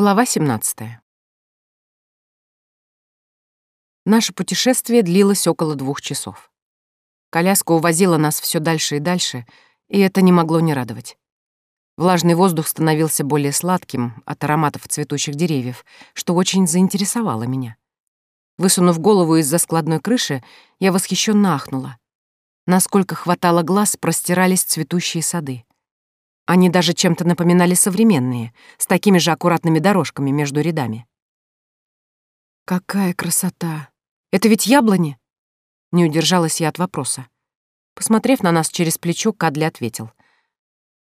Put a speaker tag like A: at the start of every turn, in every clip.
A: Глава 17. Наше путешествие длилось около двух часов. Коляска увозила нас все дальше и дальше, и это не могло не радовать. Влажный воздух становился более сладким от ароматов цветущих деревьев, что очень заинтересовало меня. Высунув голову из-за складной крыши, я восхищенно ахнула. Насколько хватало глаз, простирались цветущие сады. Они даже чем-то напоминали современные, с такими же аккуратными дорожками между рядами. «Какая красота! Это ведь яблони?» Не удержалась я от вопроса. Посмотрев на нас через плечо, Кадли ответил.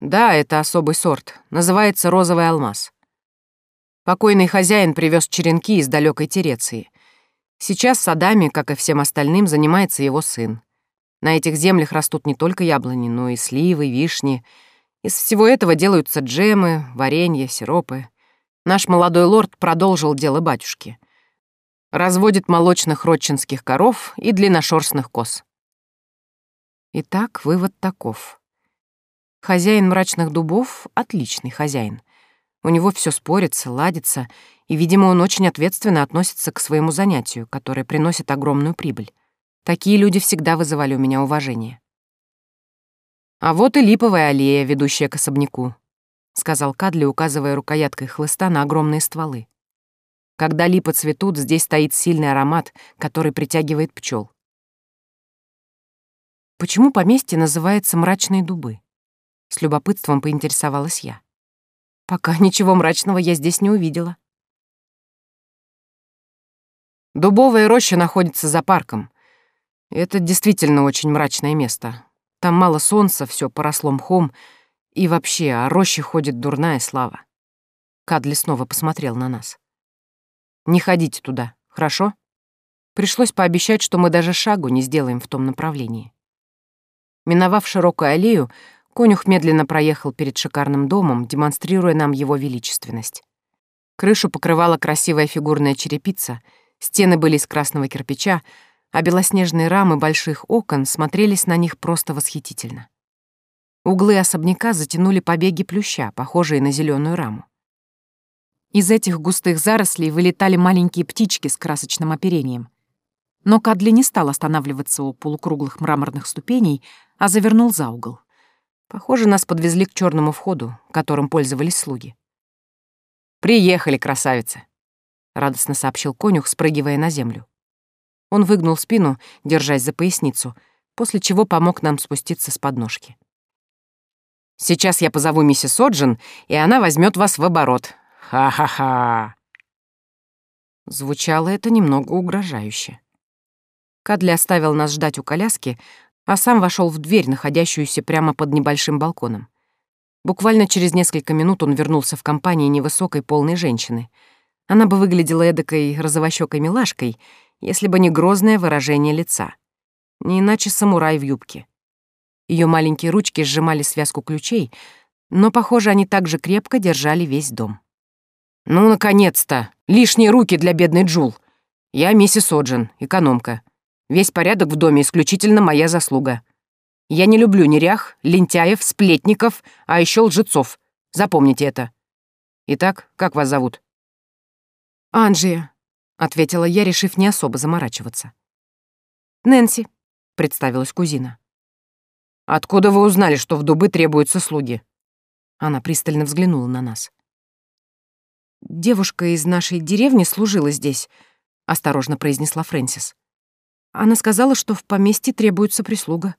A: «Да, это особый сорт. Называется розовый алмаз. Покойный хозяин привез черенки из далекой Тереции. Сейчас садами, как и всем остальным, занимается его сын. На этих землях растут не только яблони, но и сливы, вишни — из всего этого делаются джемы, варенье, сиропы. Наш молодой лорд продолжил дело батюшки. Разводит молочных родчинских коров и длинношерстных коз. Итак, вывод таков. Хозяин мрачных дубов — отличный хозяин. У него все спорится, ладится, и, видимо, он очень ответственно относится к своему занятию, которое приносит огромную прибыль. Такие люди всегда вызывали у меня уважение. «А вот и липовая аллея, ведущая к особняку», — сказал Кадли, указывая рукояткой хлыста на огромные стволы. «Когда липы цветут, здесь стоит сильный аромат, который притягивает пчел. «Почему поместье называется «Мрачные дубы»?» С любопытством поинтересовалась я. «Пока ничего мрачного я здесь не увидела». Дубовая роща находится за парком. Это действительно очень мрачное место. Там мало солнца, все поросло мхом, и вообще о роще ходит дурная слава. Кадли снова посмотрел на нас. «Не ходите туда, хорошо?» Пришлось пообещать, что мы даже шагу не сделаем в том направлении. Миновав широкую аллею, конюх медленно проехал перед шикарным домом, демонстрируя нам его величественность. Крышу покрывала красивая фигурная черепица, стены были из красного кирпича, а белоснежные рамы больших окон смотрелись на них просто восхитительно. Углы особняка затянули побеги плюща, похожие на зеленую раму. Из этих густых зарослей вылетали маленькие птички с красочным оперением. Но Кадли не стал останавливаться у полукруглых мраморных ступеней, а завернул за угол. Похоже, нас подвезли к черному входу, которым пользовались слуги. «Приехали, красавица!» — радостно сообщил конюх, спрыгивая на землю. Он выгнул спину, держась за поясницу, после чего помог нам спуститься с подножки. «Сейчас я позову миссис Оджин, и она возьмет вас в оборот. Ха-ха-ха!» Звучало это немного угрожающе. Кадли оставил нас ждать у коляски, а сам вошел в дверь, находящуюся прямо под небольшим балконом. Буквально через несколько минут он вернулся в компании невысокой полной женщины. Она бы выглядела эдакой розовощёкой милашкой, если бы не грозное выражение лица. Не иначе самурай в юбке. Ее маленькие ручки сжимали связку ключей, но, похоже, они также крепко держали весь дом. «Ну, наконец-то! Лишние руки для бедной Джул! Я миссис Оджин, экономка. Весь порядок в доме исключительно моя заслуга. Я не люблю нерях, лентяев, сплетников, а еще лжецов. Запомните это. Итак, как вас зовут?» «Анжия», ответила я, решив не особо заморачиваться. «Нэнси», — представилась кузина. «Откуда вы узнали, что в дубы требуются слуги?» Она пристально взглянула на нас. «Девушка из нашей деревни служила здесь», — осторожно произнесла Фрэнсис. «Она сказала, что в поместье требуется прислуга».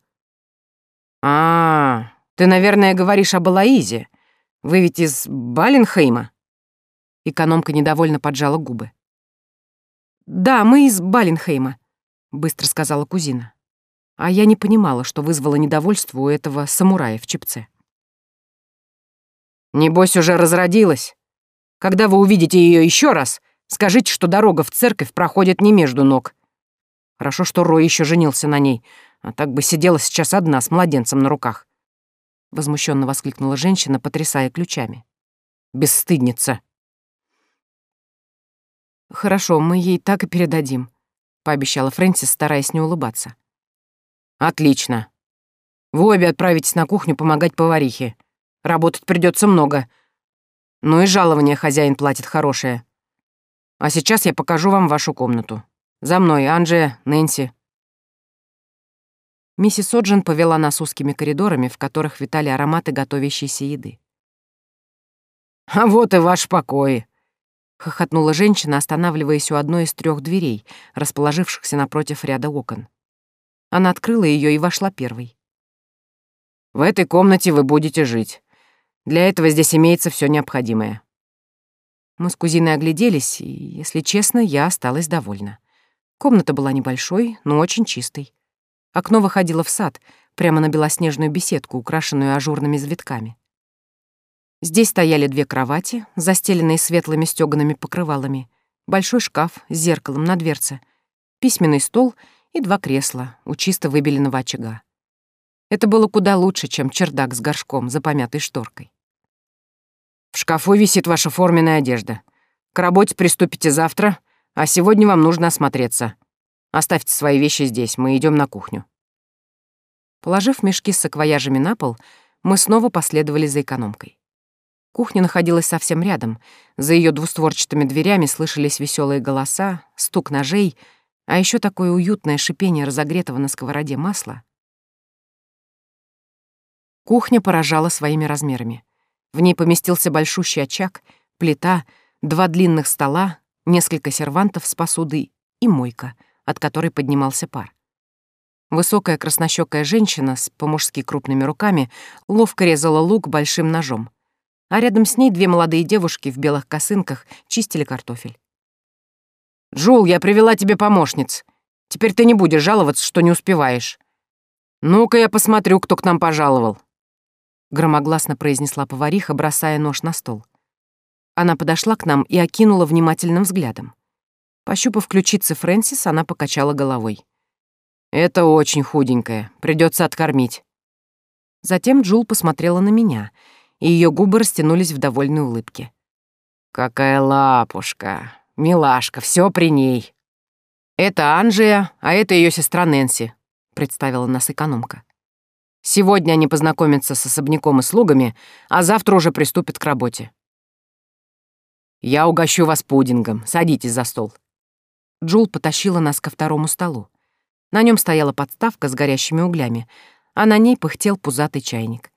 A: «А, ты, наверное, говоришь об Алаизе. Вы ведь из Баленхейма?» Экономка недовольно поджала губы. «Да, мы из Баленхейма», — быстро сказала кузина. А я не понимала, что вызвало недовольство у этого самурая в чипце. «Небось, уже разродилась. Когда вы увидите ее еще раз, скажите, что дорога в церковь проходит не между ног. Хорошо, что Рой еще женился на ней, а так бы сидела сейчас одна с младенцем на руках». Возмущенно воскликнула женщина, потрясая ключами. «Бесстыдница!» «Хорошо, мы ей так и передадим», — пообещала Фрэнсис, стараясь не улыбаться. «Отлично. Вы обе отправитесь на кухню помогать поварихе. Работать придется много. Ну и жалование хозяин платит хорошее. А сейчас я покажу вам вашу комнату. За мной, Анджия, Нэнси». Миссис Оджин повела нас узкими коридорами, в которых витали ароматы готовящейся еды. «А вот и ваш покой», — хохотнула женщина, останавливаясь у одной из трех дверей, расположившихся напротив ряда окон. Она открыла ее и вошла первой. «В этой комнате вы будете жить. Для этого здесь имеется все необходимое». Мы с кузиной огляделись, и, если честно, я осталась довольна. Комната была небольшой, но очень чистой. Окно выходило в сад, прямо на белоснежную беседку, украшенную ажурными завитками. Здесь стояли две кровати, застеленные светлыми стёгаными покрывалами, большой шкаф с зеркалом на дверце, письменный стол и два кресла у чисто выбеленного очага. Это было куда лучше, чем чердак с горшком за помятой шторкой. «В шкафу висит ваша форменная одежда. К работе приступите завтра, а сегодня вам нужно осмотреться. Оставьте свои вещи здесь, мы идем на кухню». Положив мешки с саквояжами на пол, мы снова последовали за экономкой. Кухня находилась совсем рядом. За ее двустворчатыми дверями слышались веселые голоса, стук ножей, а еще такое уютное шипение разогретого на сковороде масла. Кухня поражала своими размерами. В ней поместился большущий очаг, плита, два длинных стола, несколько сервантов с посудой и мойка, от которой поднимался пар. Высокая краснощёкая женщина с по-мужски крупными руками ловко резала лук большим ножом а рядом с ней две молодые девушки в белых косынках чистили картофель. «Джул, я привела тебе помощниц. Теперь ты не будешь жаловаться, что не успеваешь. Ну-ка я посмотрю, кто к нам пожаловал», — громогласно произнесла повариха, бросая нож на стол. Она подошла к нам и окинула внимательным взглядом. Пощупав ключицы Фрэнсис, она покачала головой. «Это очень худенькая, придется откормить». Затем Джул посмотрела на меня — и ее губы растянулись в довольной улыбке. «Какая лапушка! Милашка, все при ней!» «Это Анжия, а это ее сестра Нэнси», — представила нас экономка. «Сегодня они познакомятся с особняком и слугами, а завтра уже приступят к работе». «Я угощу вас пудингом. Садитесь за стол». Джул потащила нас ко второму столу. На нем стояла подставка с горящими углями, а на ней пыхтел пузатый чайник.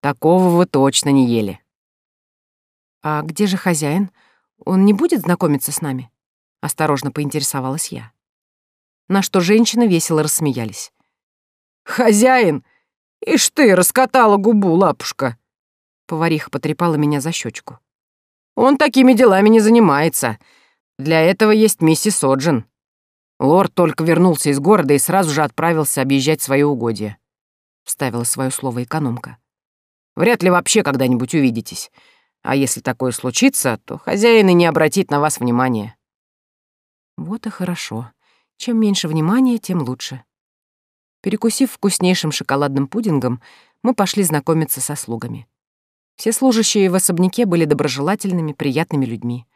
A: Такого вы точно не ели. А где же хозяин? Он не будет знакомиться с нами? Осторожно поинтересовалась я. На что женщины весело рассмеялись. «Хозяин! Ишь ты, раскатала губу, лапушка!» Повариха потрепала меня за щечку. «Он такими делами не занимается. Для этого есть миссис Оджин. Лорд только вернулся из города и сразу же отправился объезжать свое угодье», — вставила свое слово экономка. Вряд ли вообще когда-нибудь увидитесь. А если такое случится, то хозяин и не обратит на вас внимания». Вот и хорошо. Чем меньше внимания, тем лучше. Перекусив вкуснейшим шоколадным пудингом, мы пошли знакомиться со слугами. Все служащие в особняке были доброжелательными, приятными людьми.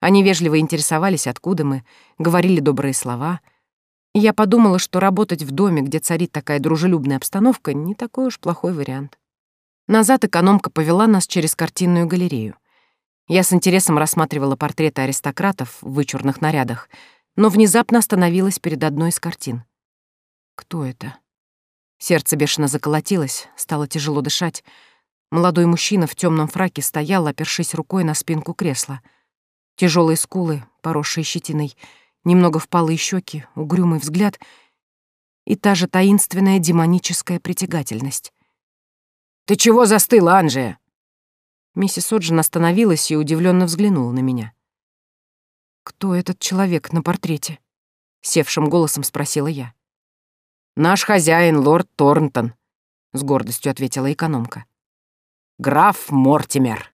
A: Они вежливо интересовались, откуда мы, говорили добрые слова. И я подумала, что работать в доме, где царит такая дружелюбная обстановка, не такой уж плохой вариант. Назад экономка повела нас через картинную галерею. Я с интересом рассматривала портреты аристократов в вычурных нарядах, но внезапно остановилась перед одной из картин. Кто это? Сердце бешено заколотилось, стало тяжело дышать. Молодой мужчина в темном фраке стоял, опершись рукой на спинку кресла. Тяжелые скулы, поросшие щетиной, немного впалые щеки, угрюмый взгляд и та же таинственная демоническая притягательность. «Ты чего застыла, Анжия?» Миссис Оджин остановилась и удивленно взглянула на меня. «Кто этот человек на портрете?» — севшим голосом спросила я. «Наш хозяин, лорд Торнтон», — с гордостью ответила экономка. «Граф Мортимер».